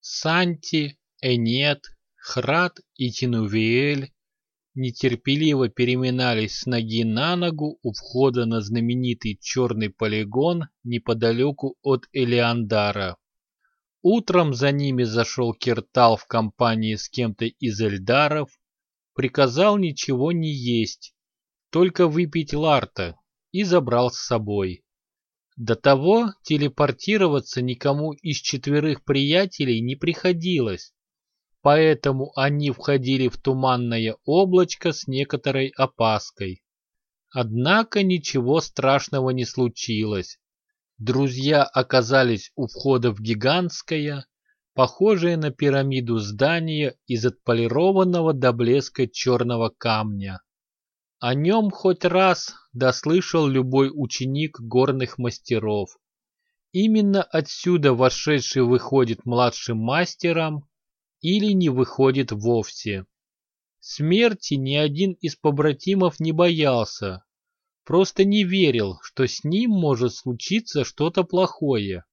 Санти, Энет, Храд и Тинувиэль нетерпеливо переминались с ноги на ногу у входа на знаменитый черный полигон неподалеку от Элеандара. Утром за ними зашел Киртал в компании с кем-то из Эльдаров, приказал ничего не есть, только выпить ларта, и забрал с собой. До того телепортироваться никому из четверых приятелей не приходилось, поэтому они входили в туманное облачко с некоторой опаской. Однако ничего страшного не случилось. Друзья оказались у входа в гигантское, похожее на пирамиду здание из отполированного до блеска черного камня. О нем хоть раз дослышал любой ученик горных мастеров. Именно отсюда вошедший выходит младшим мастером или не выходит вовсе. Смерти ни один из побратимов не боялся, просто не верил, что с ним может случиться что-то плохое.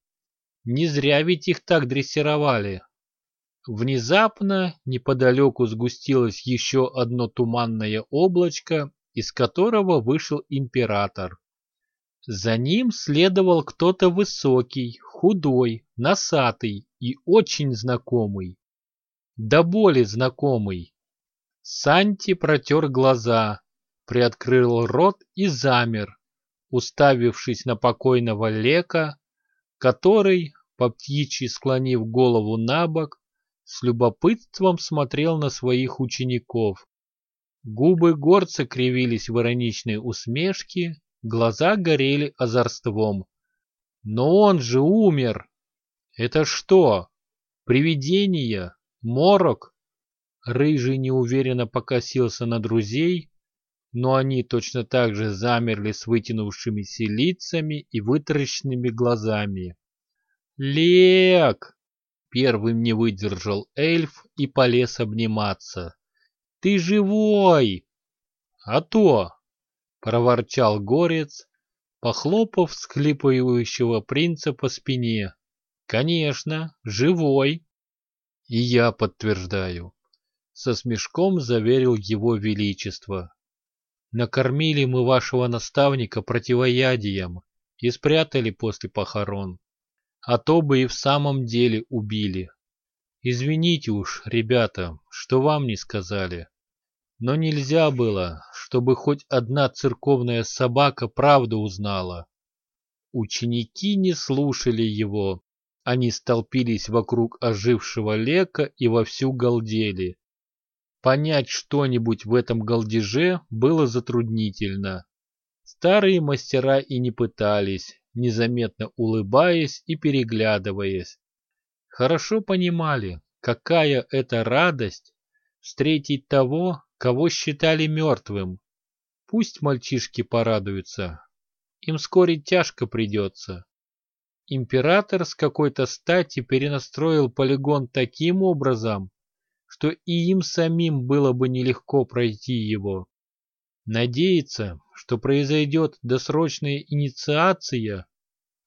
Не зря ведь их так дрессировали. Внезапно неподалеку сгустилось еще одно туманное облачко, из которого вышел император. За ним следовал кто-то высокий, худой, носатый и очень знакомый до боли знакомый. Санти протер глаза, приоткрыл рот и замер, уставившись на покойного Лека, который, по птичьи склонив голову на бок, с любопытством смотрел на своих учеников. Губы горца кривились в ироничной усмешке, глаза горели озорством. Но он же умер! Это что, привидение? Морок? Рыжий неуверенно покосился на друзей, но они точно так же замерли с вытянувшимися лицами и вытаращенными глазами. «Лек!» — первым не выдержал эльф и полез обниматься. «Ты живой!» «А то!» — проворчал горец, похлопав склипывающего принца по спине. «Конечно, живой!» И я подтверждаю. Со смешком заверил его величество. Накормили мы вашего наставника противоядием и спрятали после похорон. А то бы и в самом деле убили. Извините уж, ребята, что вам не сказали. Но нельзя было, чтобы хоть одна церковная собака правду узнала. Ученики не слушали его, они столпились вокруг ожившего лека и вовсю галдели. Понять что-нибудь в этом галдеже было затруднительно. Старые мастера и не пытались, незаметно улыбаясь и переглядываясь. Хорошо понимали, какая это радость встретить того, кого считали мертвым. Пусть мальчишки порадуются. Им вскоре тяжко придется. Император с какой-то стати перенастроил полигон таким образом, что и им самим было бы нелегко пройти его. Надеяться, что произойдет досрочная инициация,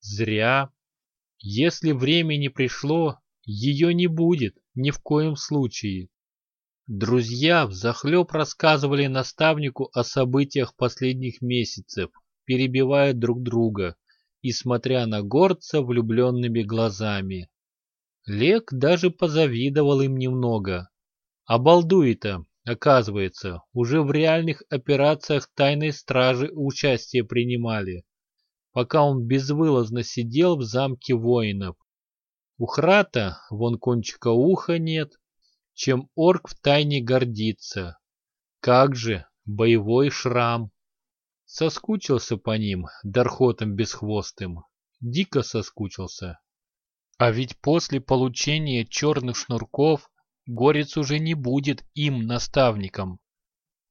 зря. Если время не пришло, ее не будет ни в коем случае. Друзья взахлеб рассказывали наставнику о событиях последних месяцев, перебивая друг друга и смотря на горца влюбленными глазами. Лек даже позавидовал им немного. А балдуи-то, оказывается, уже в реальных операциях тайной стражи участие принимали, пока он безвылазно сидел в замке воинов. У Храта вон кончика уха нет, чем орк в тайне гордится. Как же, боевой шрам. Соскучился по ним, дархотом бесхвостым. Дико соскучился. А ведь после получения черных шнурков Горец уже не будет им наставником.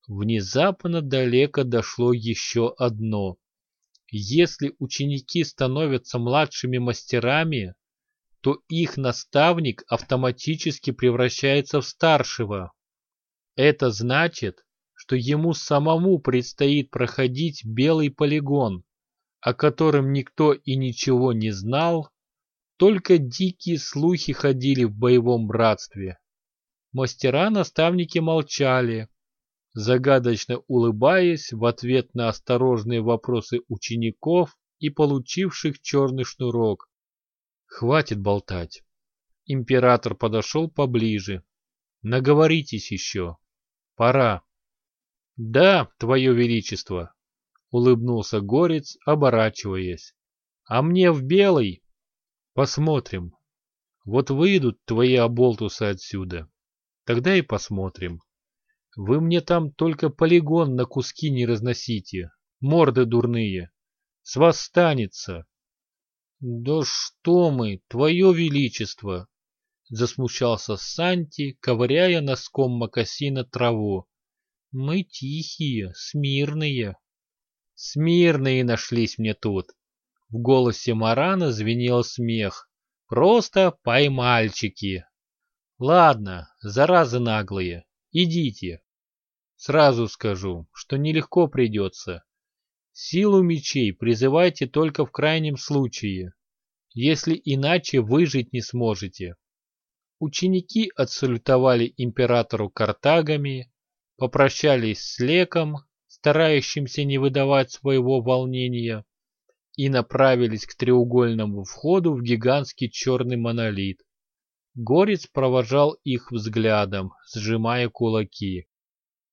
Внезапно далеко дошло еще одно. Если ученики становятся младшими мастерами, то их наставник автоматически превращается в старшего. Это значит, что ему самому предстоит проходить белый полигон, о котором никто и ничего не знал, только дикие слухи ходили в боевом братстве. Мастера-наставники молчали, загадочно улыбаясь в ответ на осторожные вопросы учеников и получивших черный шнурок. Хватит болтать. Император подошел поближе. Наговоритесь еще. Пора. Да, твое величество, улыбнулся горец, оборачиваясь. А мне в белый. Посмотрим. Вот выйдут твои оболтусы отсюда. Тогда и посмотрим. Вы мне там только полигон на куски не разносите, морды дурные. С вас станется. Да что мы, твое величество! Засмущался Санти, ковыряя носком мокасина траву. Мы тихие, смирные. Смирные нашлись мне тут. В голосе Марана звенел смех. Просто поймальчики. Ладно, заразы наглые, идите. Сразу скажу, что нелегко придется. Силу мечей призывайте только в крайнем случае, если иначе выжить не сможете. Ученики отсалютовали императору картагами, попрощались с леком, старающимся не выдавать своего волнения, и направились к треугольному входу в гигантский черный монолит. Горец провожал их взглядом, сжимая кулаки.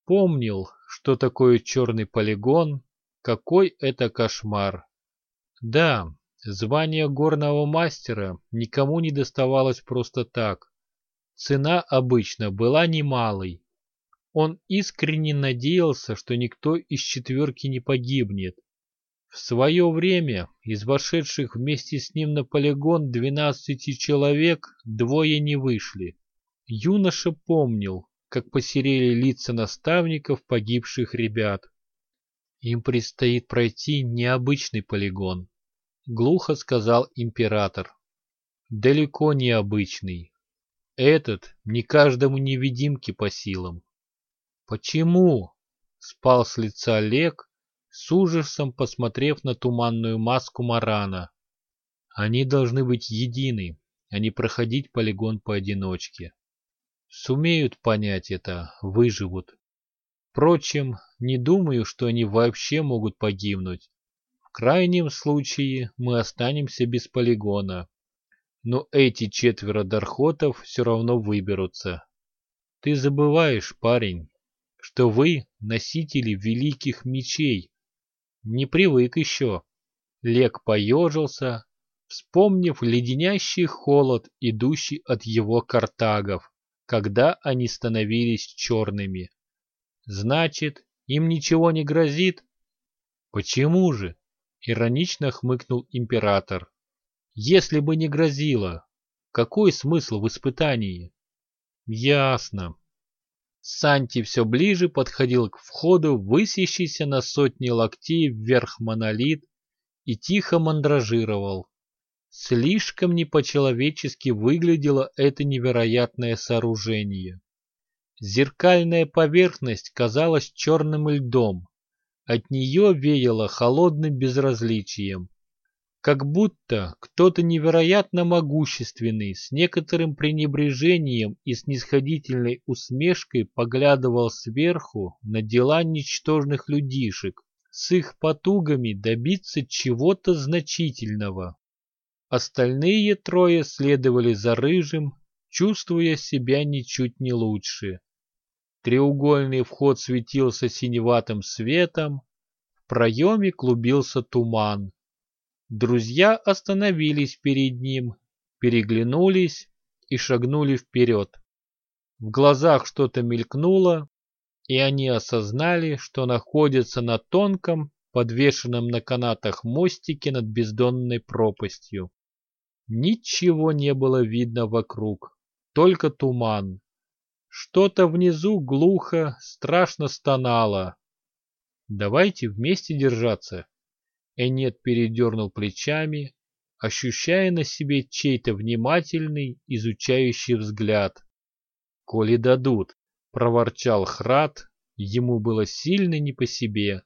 Помнил, что такое черный полигон, какой это кошмар. Да, звание горного мастера никому не доставалось просто так. Цена обычно была немалой. Он искренне надеялся, что никто из четверки не погибнет. В свое время из вошедших вместе с ним на полигон двенадцати человек двое не вышли. Юноша помнил, как посерели лица наставников погибших ребят. Им предстоит пройти необычный полигон, глухо сказал император. Далеко необычный. Этот не каждому невидимке по силам. Почему? Спал с лица Олег, с ужасом посмотрев на туманную маску Марана. Они должны быть едины, а не проходить полигон поодиночке. Сумеют понять это, выживут. Впрочем, не думаю, что они вообще могут погибнуть. В крайнем случае мы останемся без полигона. Но эти четверо дархотов все равно выберутся. Ты забываешь, парень, что вы носители великих мечей, не привык еще. Лек поежился, вспомнив леденящий холод, идущий от его картагов, когда они становились черными. Значит, им ничего не грозит? Почему же? Иронично хмыкнул император. Если бы не грозило, какой смысл в испытании? Ясно. Санти все ближе подходил к входу, высящийся на сотни локтей вверх монолит, и тихо мандражировал. Слишком не по-человечески выглядело это невероятное сооружение. Зеркальная поверхность казалась черным льдом, от нее веяло холодным безразличием как будто кто-то невероятно могущественный с некоторым пренебрежением и снисходительной усмешкой поглядывал сверху на дела ничтожных людишек с их потугами добиться чего-то значительного. Остальные трое следовали за рыжим, чувствуя себя ничуть не лучше. Треугольный вход светился синеватым светом, в проеме клубился туман. Друзья остановились перед ним, переглянулись и шагнули вперед. В глазах что-то мелькнуло, и они осознали, что находятся на тонком, подвешенном на канатах мостике над бездонной пропастью. Ничего не было видно вокруг, только туман. Что-то внизу глухо, страшно стонало. «Давайте вместе держаться», Энет передернул плечами, ощущая на себе чей-то внимательный, изучающий взгляд. «Коли дадут», — проворчал Храд, ему было сильно не по себе.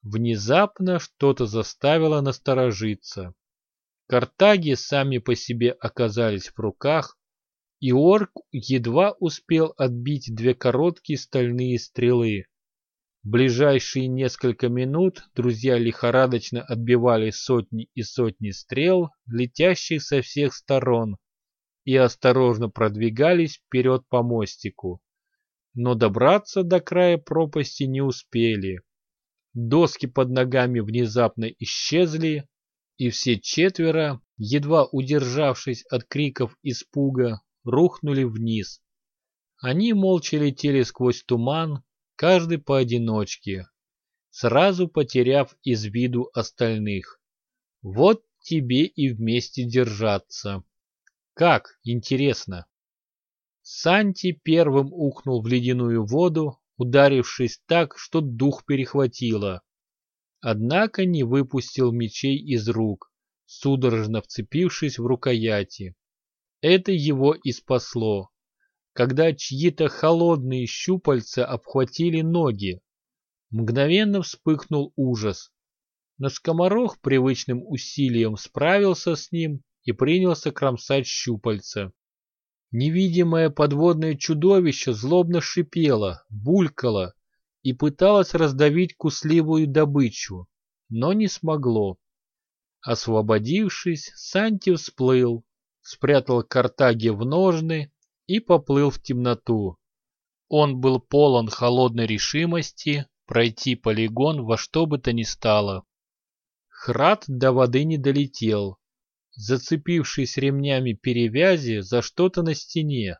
Внезапно что-то заставило насторожиться. Картаги сами по себе оказались в руках, и орк едва успел отбить две короткие стальные стрелы. Ближайшие несколько минут друзья лихорадочно отбивали сотни и сотни стрел, летящих со всех сторон, и осторожно продвигались вперед по мостику. Но добраться до края пропасти не успели. Доски под ногами внезапно исчезли, и все четверо, едва удержавшись от криков испуга, рухнули вниз. Они молча летели сквозь туман, каждый поодиночке, сразу потеряв из виду остальных. Вот тебе и вместе держаться. Как, интересно. Санти первым ухнул в ледяную воду, ударившись так, что дух перехватило. Однако не выпустил мечей из рук, судорожно вцепившись в рукояти. Это его и спасло когда чьи-то холодные щупальца обхватили ноги. Мгновенно вспыхнул ужас. Но скоморох привычным усилием справился с ним и принялся кромсать щупальца. Невидимое подводное чудовище злобно шипело, булькало и пыталось раздавить кусливую добычу, но не смогло. Освободившись, Санти всплыл, спрятал картаги в ножны и поплыл в темноту. Он был полон холодной решимости пройти полигон во что бы то ни стало. Храд до воды не долетел, зацепившись ремнями перевязи за что-то на стене.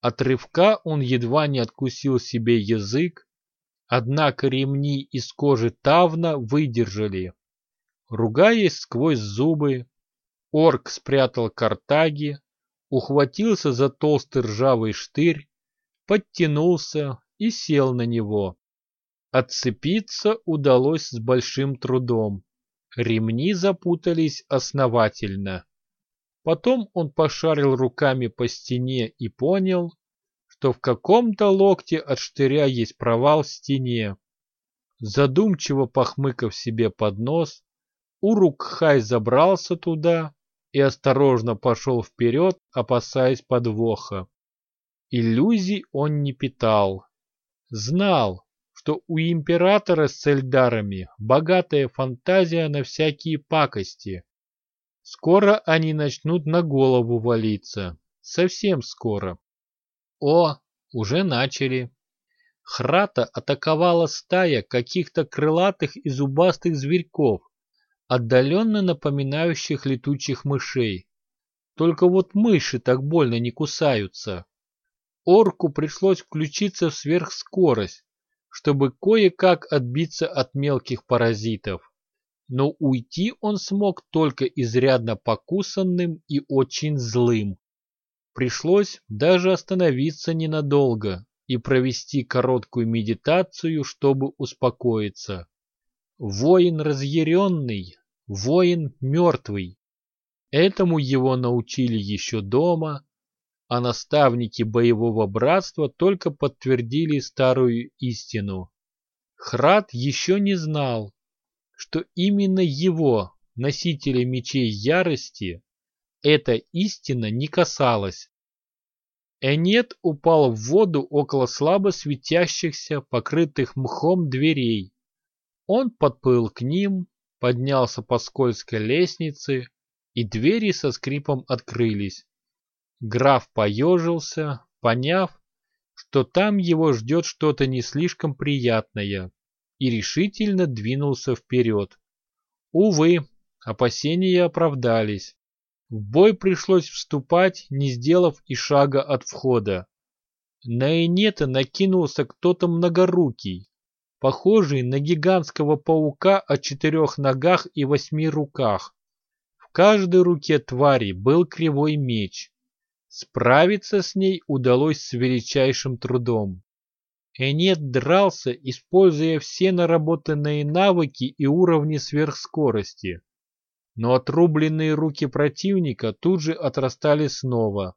От рывка он едва не откусил себе язык, однако ремни из кожи тавна выдержали. Ругаясь сквозь зубы, орк спрятал картаги, ухватился за толстый ржавый штырь, подтянулся и сел на него. Отцепиться удалось с большим трудом. Ремни запутались основательно. Потом он пошарил руками по стене и понял, что в каком-то локте от штыря есть провал в стене. Задумчиво похмыкав себе под нос, Урукхай забрался туда и осторожно пошел вперед, опасаясь подвоха. Иллюзий он не питал. Знал, что у императора с цельдарами богатая фантазия на всякие пакости. Скоро они начнут на голову валиться. Совсем скоро. О, уже начали. Храта атаковала стая каких-то крылатых и зубастых зверьков, отдаленно напоминающих летучих мышей. Только вот мыши так больно не кусаются. Орку пришлось включиться в сверхскорость, чтобы кое-как отбиться от мелких паразитов. Но уйти он смог только изрядно покусанным и очень злым. Пришлось даже остановиться ненадолго и провести короткую медитацию, чтобы успокоиться. Воин разъяренный воин мертвый. Этому его научили еще дома, а наставники боевого братства только подтвердили старую истину. Храд еще не знал, что именно его, носителя мечей ярости, эта истина не касалась. Энет упал в воду около слабо светящихся, покрытых мхом дверей. Он подплыл к ним, поднялся по скользкой лестнице, и двери со скрипом открылись. Граф поежился, поняв, что там его ждет что-то не слишком приятное, и решительно двинулся вперед. Увы, опасения оправдались. В бой пришлось вступать, не сделав и шага от входа. На Энета накинулся кто-то многорукий, похожий на гигантского паука о четырех ногах и восьми руках. В каждой руке твари был кривой меч. Справиться с ней удалось с величайшим трудом. Энет дрался, используя все наработанные навыки и уровни сверхскорости. Но отрубленные руки противника тут же отрастали снова.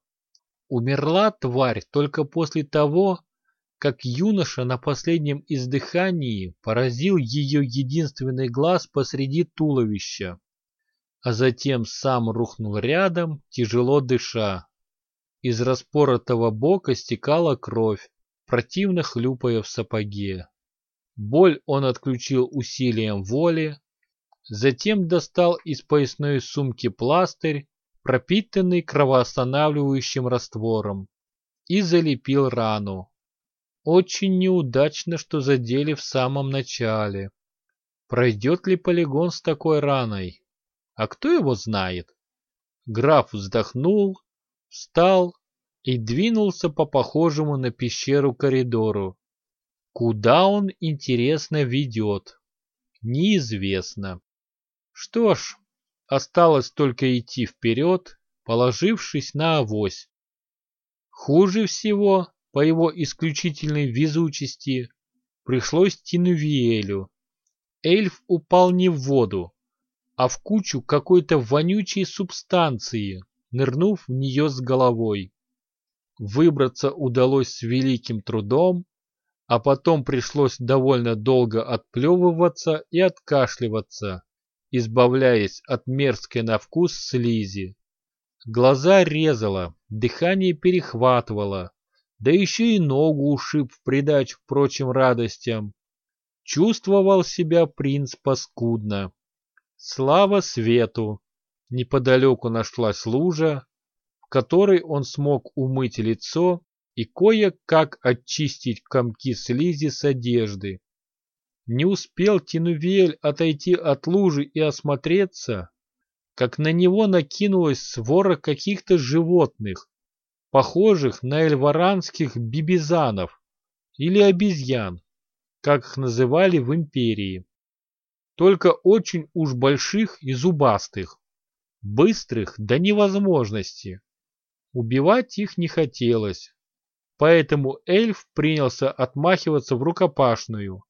Умерла тварь только после того, как юноша на последнем издыхании поразил ее единственный глаз посреди туловища. а затем сам рухнул рядом, тяжело дыша. Из распоротого бока стекала кровь, противно хлюпая в сапоге. Боль он отключил усилием воли, затем достал из поясной сумки пластырь, пропитанный кровоостанавливающим раствором, и залепил рану. Очень неудачно, что задели в самом начале. Пройдет ли полигон с такой раной? А кто его знает? Граф вздохнул, встал и двинулся по похожему на пещеру коридору. Куда он, интересно, ведет? Неизвестно. Что ж, осталось только идти вперед, положившись на авось. Хуже всего, по его исключительной везучести, пришлось Тинувиэлю. Эльф упал не в воду, а в кучу какой-то вонючей субстанции, нырнув в нее с головой. Выбраться удалось с великим трудом, а потом пришлось довольно долго отплевываться и откашливаться, избавляясь от мерзкой на вкус слизи. Глаза резало, дыхание перехватывало, да еще и ногу ушиб в придачу к прочим радостям. Чувствовал себя принц паскудно. Слава свету! Неподалеку нашлась лужа, в которой он смог умыть лицо и кое-как очистить комки слизи с одежды. Не успел Тинувель отойти от лужи и осмотреться, как на него накинулась свора каких-то животных, похожих на эльваранских бибизанов или обезьян, как их называли в империи. Только очень уж больших и зубастых, быстрых до невозможности. Убивать их не хотелось, поэтому эльф принялся отмахиваться в рукопашную,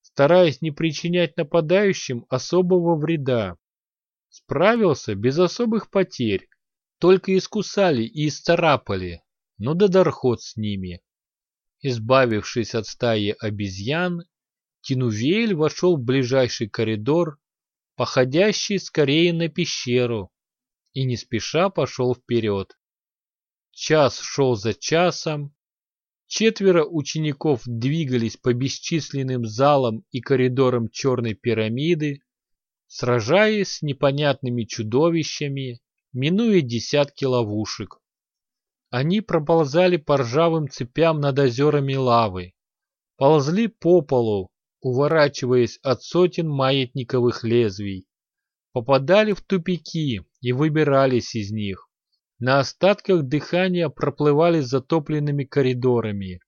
стараясь не причинять нападающим особого вреда. Справился без особых потерь, только искусали и исцарапали, но да дорход с ними. Избавившись от стаи обезьян, Тинувель вошел в ближайший коридор, походящий скорее на пещеру, и не спеша пошел вперед. Час шел за часом, Четверо учеников двигались по бесчисленным залам и коридорам черной пирамиды, сражаясь с непонятными чудовищами, минуя десятки ловушек. Они проползали по ржавым цепям над озерами лавы, ползли по полу, уворачиваясь от сотен маятниковых лезвий, попадали в тупики и выбирались из них на остатках дыхания проплывали затопленными коридорами.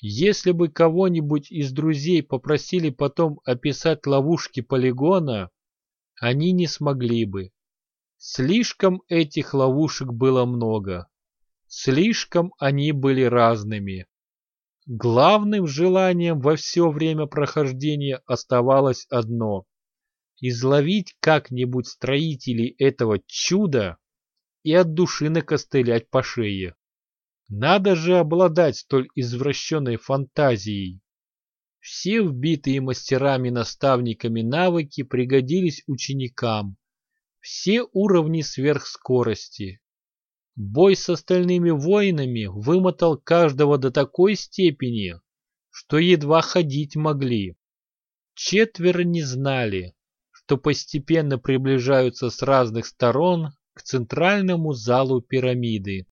Если бы кого-нибудь из друзей попросили потом описать ловушки полигона, они не смогли бы. Слишком этих ловушек было много. Слишком они были разными. Главным желанием во все время прохождения оставалось одно – изловить как-нибудь строителей этого чуда и от души накостылять по шее. Надо же обладать столь извращенной фантазией. Все вбитые мастерами-наставниками навыки пригодились ученикам. Все уровни сверхскорости. Бой с остальными воинами вымотал каждого до такой степени, что едва ходить могли. Четверо не знали, что постепенно приближаются с разных сторон к центральному залу пирамиды.